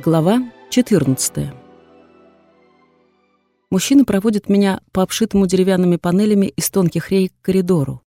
Глава 14. Мужчина проводит меня по обшитому деревянными панелями из тонких рей к коридору.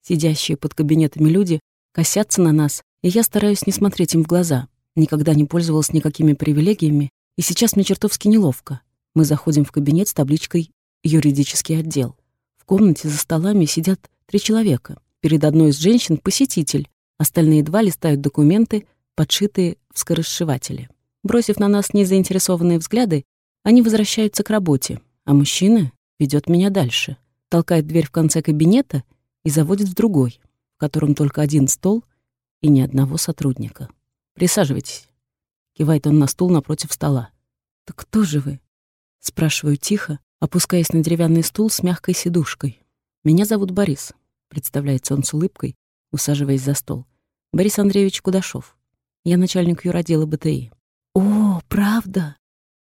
Сидящие под кабинетами люди косятся на нас, и я стараюсь не смотреть им в глаза. Никогда не пользовалась никакими привилегиями, и сейчас мне чертовски неловко. Мы заходим в кабинет с табличкой «Юридический отдел». В комнате за столами сидят три человека. Перед одной из женщин — посетитель, остальные два листают документы, подшитые в скоросшивателе. Бросив на нас незаинтересованные взгляды, они возвращаются к работе, а мужчина ведет меня дальше, толкает дверь в конце кабинета и заводит в другой, в котором только один стол и ни одного сотрудника. «Присаживайтесь», — кивает он на стул напротив стола. «Так кто же вы?» — спрашиваю тихо, опускаясь на деревянный стул с мягкой сидушкой. «Меня зовут Борис», — представляется он с улыбкой, усаживаясь за стол. «Борис Андреевич Кудашов. Я начальник юродела БТИ». «О, правда?»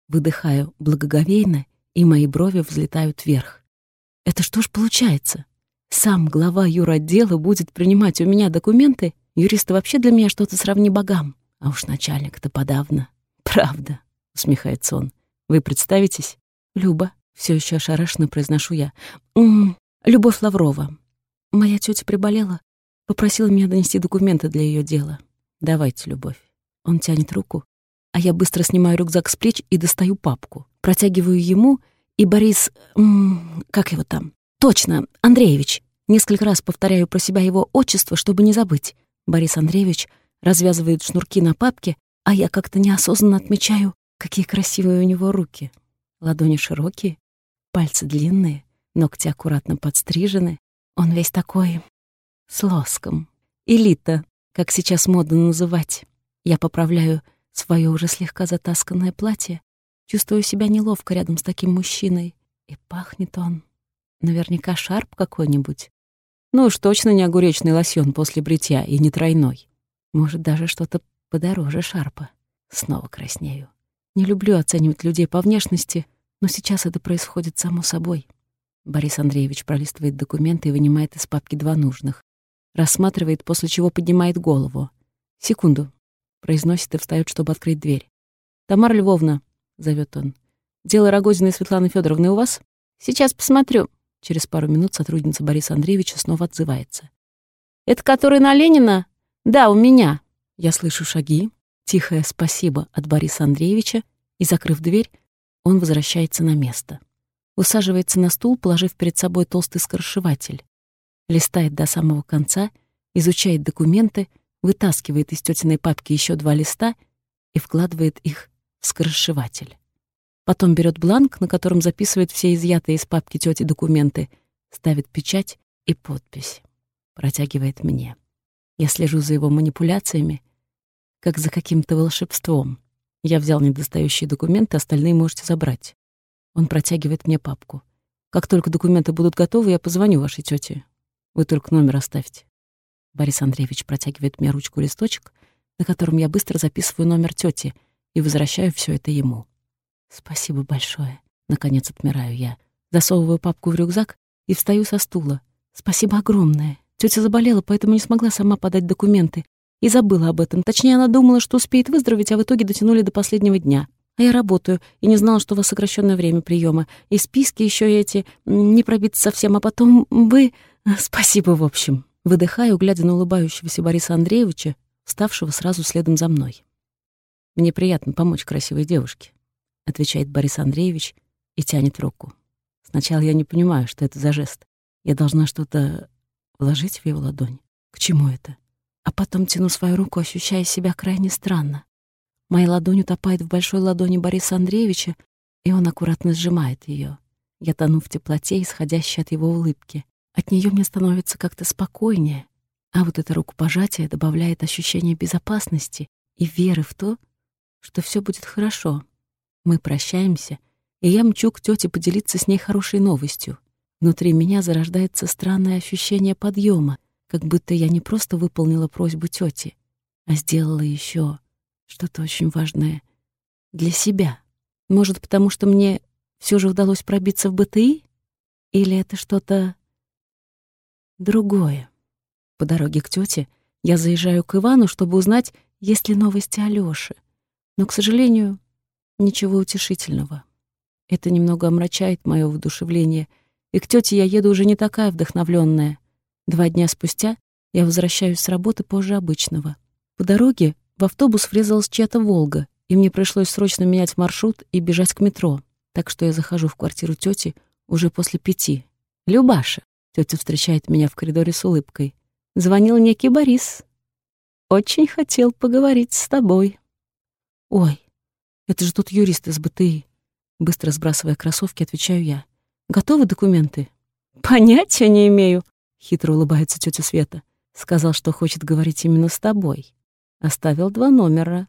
Выдыхаю благоговейно, и мои брови взлетают вверх. «Это что ж получается? Сам глава юротдела будет принимать у меня документы? Юристы вообще для меня что-то сравни богам. А уж начальник-то подавно. Правда», — усмехается он. «Вы представитесь?» «Люба», — все еще ошарашенно произношу я. «М -м, «Любовь Лаврова. Моя тетя приболела, попросила меня донести документы для ее дела. Давайте, Любовь». Он тянет руку, а я быстро снимаю рюкзак с плеч и достаю папку. Протягиваю ему, и Борис... М -м, как его там? Точно, Андреевич. Несколько раз повторяю про себя его отчество, чтобы не забыть. Борис Андреевич развязывает шнурки на папке, а я как-то неосознанно отмечаю, какие красивые у него руки. Ладони широкие, пальцы длинные, ногти аккуратно подстрижены. Он весь такой с лоском. Элита, как сейчас модно называть. Я поправляю свое уже слегка затасканное платье, чувствую себя неловко рядом с таким мужчиной. И пахнет он наверняка шарп какой-нибудь. Ну уж точно не огуречный лосьон после бритья и не тройной. Может, даже что-то подороже шарпа. Снова краснею. Не люблю оценивать людей по внешности, но сейчас это происходит само собой. Борис Андреевич пролистывает документы и вынимает из папки два нужных. Рассматривает, после чего поднимает голову. Секунду произносит и встает, чтобы открыть дверь. «Тамара Львовна», — зовет он, — «дело Рогозиной Светланы Федоровны у вас?» «Сейчас посмотрю». Через пару минут сотрудница Бориса Андреевича снова отзывается. «Это который на Ленина?» «Да, у меня». Я слышу шаги, тихое «спасибо» от Бориса Андреевича, и, закрыв дверь, он возвращается на место. Усаживается на стул, положив перед собой толстый скоршеватель. Листает до самого конца, изучает документы — вытаскивает из тетиной папки еще два листа и вкладывает их в скоросшиватель. Потом берет бланк, на котором записывает все изъятые из папки тети документы, ставит печать и подпись. Протягивает мне. Я слежу за его манипуляциями, как за каким-то волшебством. Я взял недостающие документы, остальные можете забрать. Он протягивает мне папку. Как только документы будут готовы, я позвоню вашей тете. Вы только номер оставьте. Борис Андреевич протягивает мне ручку листочек, на котором я быстро записываю номер тети и возвращаю все это ему. «Спасибо большое», — наконец отмираю я. Засовываю папку в рюкзак и встаю со стула. «Спасибо огромное. Тетя заболела, поэтому не смогла сама подать документы. И забыла об этом. Точнее, она думала, что успеет выздороветь, а в итоге дотянули до последнего дня. А я работаю и не знала, что у вас сокращенное время приема. И списки еще эти не пробиться совсем, а потом вы... Спасибо, в общем». Выдыхаю, глядя на улыбающегося Бориса Андреевича, вставшего сразу следом за мной. «Мне приятно помочь красивой девушке», — отвечает Борис Андреевич и тянет руку. Сначала я не понимаю, что это за жест. Я должна что-то вложить в его ладонь. К чему это? А потом тяну свою руку, ощущая себя крайне странно. Моя ладонь утопает в большой ладони Бориса Андреевича, и он аккуратно сжимает ее. Я тону в теплоте, исходящей от его улыбки. От нее мне становится как-то спокойнее, а вот это рукопожатие добавляет ощущение безопасности и веры в то, что все будет хорошо. Мы прощаемся, и я мчу к тете поделиться с ней хорошей новостью. Внутри меня зарождается странное ощущение подъема, как будто я не просто выполнила просьбу тети, а сделала еще что-то очень важное для себя. Может, потому что мне все же удалось пробиться в БТИ? Или это что-то другое. По дороге к тете я заезжаю к Ивану, чтобы узнать, есть ли новости Алёши. Но, к сожалению, ничего утешительного. Это немного омрачает мое воодушевление, и к тете я еду уже не такая вдохновленная. Два дня спустя я возвращаюсь с работы позже обычного. По дороге в автобус врезалась чья-то «Волга», и мне пришлось срочно менять маршрут и бежать к метро, так что я захожу в квартиру тети уже после пяти. «Любаша!» — тетя встречает меня в коридоре с улыбкой. «Звонил некий Борис. Очень хотел поговорить с тобой». «Ой, это же тот юрист из БТИ». Быстро сбрасывая кроссовки, отвечаю я. «Готовы документы?» «Понятия не имею», — хитро улыбается тетя Света. «Сказал, что хочет говорить именно с тобой. Оставил два номера.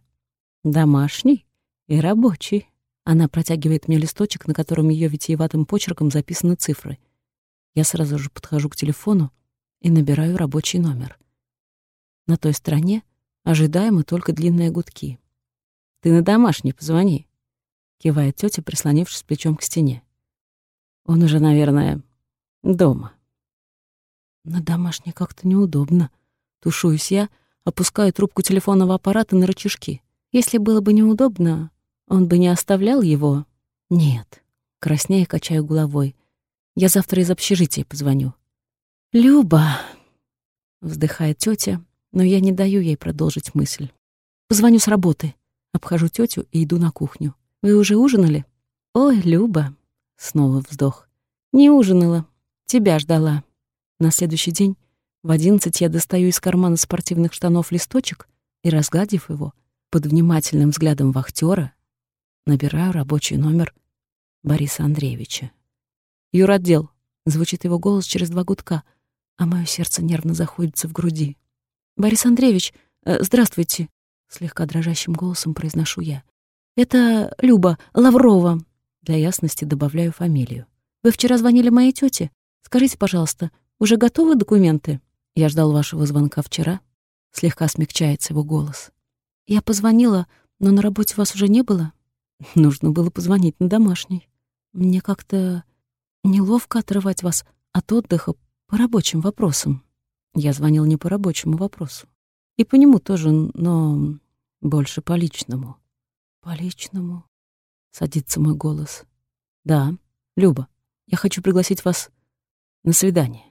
Домашний и рабочий». Она протягивает мне листочек, на котором ее витиеватым почерком записаны цифры. Я сразу же подхожу к телефону и набираю рабочий номер. На той стороне ожидаемо только длинные гудки. «Ты на домашний позвони», — кивает тетя, прислонившись плечом к стене. «Он уже, наверное, дома». На домашний как-то неудобно. Тушуюсь я, опускаю трубку телефонного аппарата на рычажки. Если было бы неудобно, он бы не оставлял его? Нет. Краснее качаю головой. Я завтра из общежития позвоню. «Люба!» — вздыхает тетя, но я не даю ей продолжить мысль. «Позвоню с работы». Обхожу тетю и иду на кухню. «Вы уже ужинали?» «Ой, Люба!» — снова вздох. «Не ужинала. Тебя ждала». На следующий день в одиннадцать я достаю из кармана спортивных штанов листочек и, разгладив его, под внимательным взглядом вахтера Набираю рабочий номер Бориса Андреевича. «Юротдел», — звучит его голос через два гудка, а мое сердце нервно заходится в груди. «Борис Андреевич, э, здравствуйте», — слегка дрожащим голосом произношу я. «Это Люба Лаврова». Для ясности добавляю фамилию. «Вы вчера звонили моей тете. Скажите, пожалуйста, уже готовы документы?» Я ждал вашего звонка вчера. Слегка смягчается его голос. «Я позвонила, но на работе вас уже не было?» Нужно было позвонить на домашний. Мне как-то неловко отрывать вас от отдыха по рабочим вопросам. Я звонил не по рабочему вопросу. И по нему тоже, но больше по личному. По личному. Садится мой голос. Да, Люба, я хочу пригласить вас на свидание.